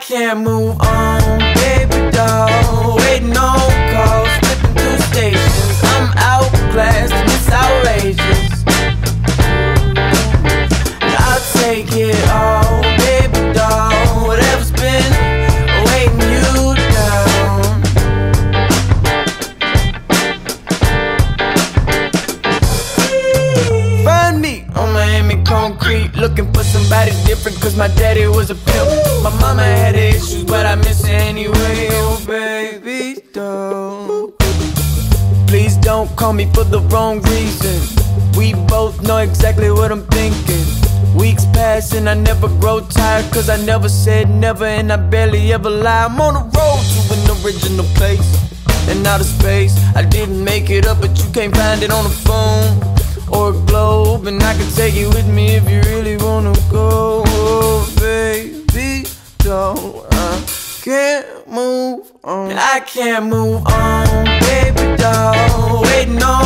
can't move on, baby doll. Waiting on calls, flipping through stations. I'm outclassed and it's outrageous. And I'll take it all, baby doll. Whatever's been weighing you down. Find me on Miami concrete, looking for somebody different. Cause my daddy was a pimp. My mama issues, but I miss her anyway. Oh, baby, don't. Please don't call me for the wrong reason. We both know exactly what I'm thinking. Weeks pass and I never grow tired. Cause I never said never and I barely ever lie. I'm on the road to an original place and out of space. I didn't make it up, but you can't find it on the phone or a globe. And I can take you with me if you really wanna go. can't move on. I can't move on, baby doll. Waiting on.